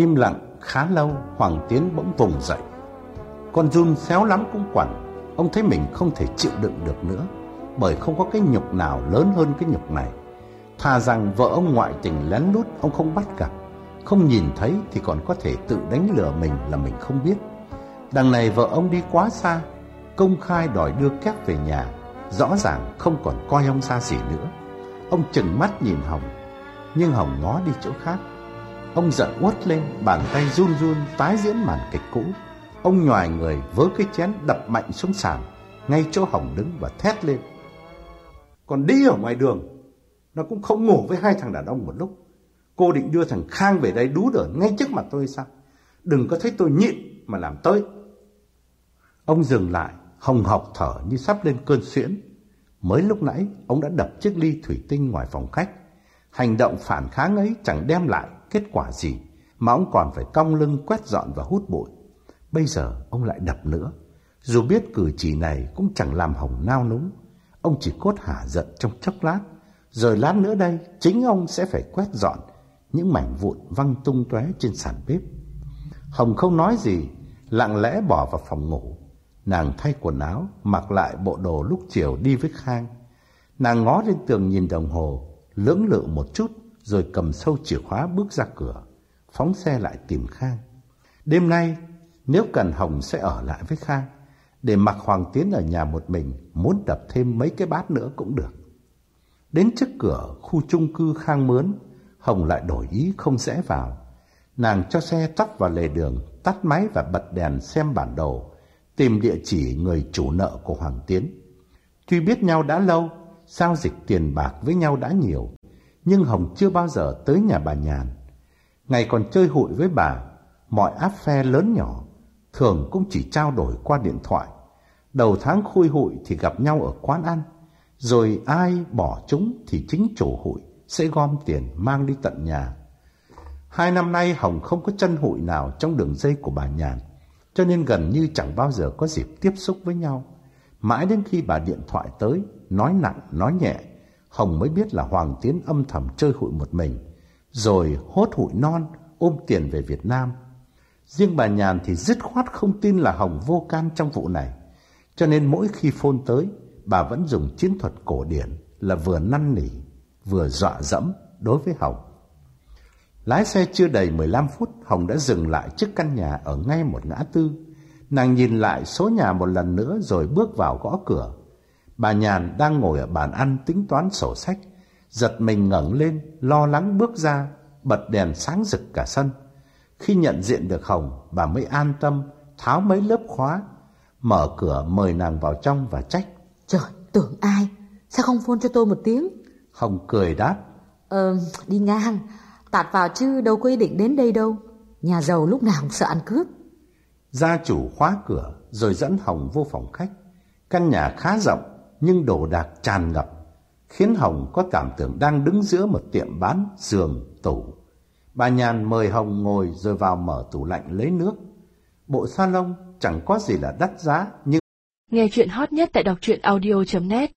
Im lặng khá lâu, Hoàng Tiến bỗng vùng dậy. Con run xéo lắm cũng quẳng Ông thấy mình không thể chịu đựng được nữa, Bởi không có cái nhục nào lớn hơn cái nhục này. Thà rằng vợ ông ngoại tình lén lút, Ông không bắt gặp. Không nhìn thấy thì còn có thể tự đánh lừa mình là mình không biết. Đằng này vợ ông đi quá xa, Công khai đòi đưa kép về nhà, Rõ ràng không còn coi ông xa xỉ nữa. Ông chừng mắt nhìn Hồng, Nhưng Hồng ngó đi chỗ khác. Ông giận uất lên, bàn tay run run tái diễn màn kịch cũ. Ông nhòi người với cái chén đập mạnh xuống sàn, ngay chỗ Hồng đứng và thét lên. Còn đi ở ngoài đường, nó cũng không ngủ với hai thằng đàn ông một lúc. Cô định đưa thằng Khang về đây đú đỡ ngay trước mặt tôi sao? Đừng có thấy tôi nhịn mà làm tới. Ông dừng lại, hồng học thở như sắp lên cơn suyễn. Mới lúc nãy, ông đã đập chiếc ly thủy tinh ngoài phòng khách. Hành động phản kháng ấy chẳng đem lại kết quả gì mà ông còn phải cong lưng quét dọn và hút bụi. Bây giờ ông lại đập nữa. Dù biết cử chỉ này cũng chẳng làm Hồng nao núng. Ông chỉ cốt hả giận trong chốc lát. Rồi lát nữa đây chính ông sẽ phải quét dọn những mảnh vụn văng tung tóe trên sàn bếp. Hồng không nói gì, lặng lẽ bỏ vào phòng ngủ. Nàng thay quần áo, mặc lại bộ đồ lúc chiều đi với Khang. Nàng ngó lên tường nhìn đồng hồ, lưỡng lự một chút rồi cầm sâu chìa khóa bước ra cửa, phóng xe lại tìm Khang. Đêm nay, nếu cần Hồng sẽ ở lại với Khang, để mặc Hoàng Tiến ở nhà một mình, muốn đập thêm mấy cái bát nữa cũng được. Đến trước cửa khu chung cư Khang mướn, Hồng lại đổi ý không rẽ vào. Nàng cho xe tắt vào lề đường, tắt máy và bật đèn xem bản đồ, tìm địa chỉ người chủ nợ của Hoàng Tiến. Tuy biết nhau đã lâu, giao dịch tiền bạc với nhau đã nhiều, nhưng Hồng chưa bao giờ tới nhà bà Nhàn. Ngày còn chơi hụi với bà, mọi áp phe lớn nhỏ, thường cũng chỉ trao đổi qua điện thoại. Đầu tháng khui hụi thì gặp nhau ở quán ăn, rồi ai bỏ chúng thì chính chủ hụi sẽ gom tiền mang đi tận nhà. Hai năm nay Hồng không có chân hụi nào trong đường dây của bà Nhàn, cho nên gần như chẳng bao giờ có dịp tiếp xúc với nhau. Mãi đến khi bà điện thoại tới, nói nặng, nói nhẹ, Hồng mới biết là Hoàng Tiến âm thầm chơi hụi một mình, rồi hốt hụi non ôm tiền về Việt Nam. Riêng bà Nhàn thì dứt khoát không tin là Hồng vô can trong vụ này, cho nên mỗi khi phone tới, bà vẫn dùng chiến thuật cổ điển là vừa năn nỉ, vừa dọa dẫm đối với Hồng. Lái xe chưa đầy 15 phút, Hồng đã dừng lại trước căn nhà ở ngay một ngã tư. Nàng nhìn lại số nhà một lần nữa rồi bước vào gõ cửa. Bà Nhàn đang ngồi ở bàn ăn tính toán sổ sách, giật mình ngẩng lên, lo lắng bước ra, bật đèn sáng rực cả sân. Khi nhận diện được Hồng, bà mới an tâm, tháo mấy lớp khóa, mở cửa mời nàng vào trong và trách. Trời, tưởng ai? Sao không phone cho tôi một tiếng? Hồng cười đáp. Ờ, đi ngang, tạt vào chứ đâu có ý định đến đây đâu. Nhà giàu lúc nào cũng sợ ăn cướp. Gia chủ khóa cửa rồi dẫn Hồng vô phòng khách. Căn nhà khá rộng, nhưng đồ đạc tràn ngập, khiến Hồng có cảm tưởng đang đứng giữa một tiệm bán giường, tủ. Bà Nhàn mời Hồng ngồi rồi vào mở tủ lạnh lấy nước. Bộ salon chẳng có gì là đắt giá nhưng Nghe chuyện hot nhất tại đọc truyện audio.net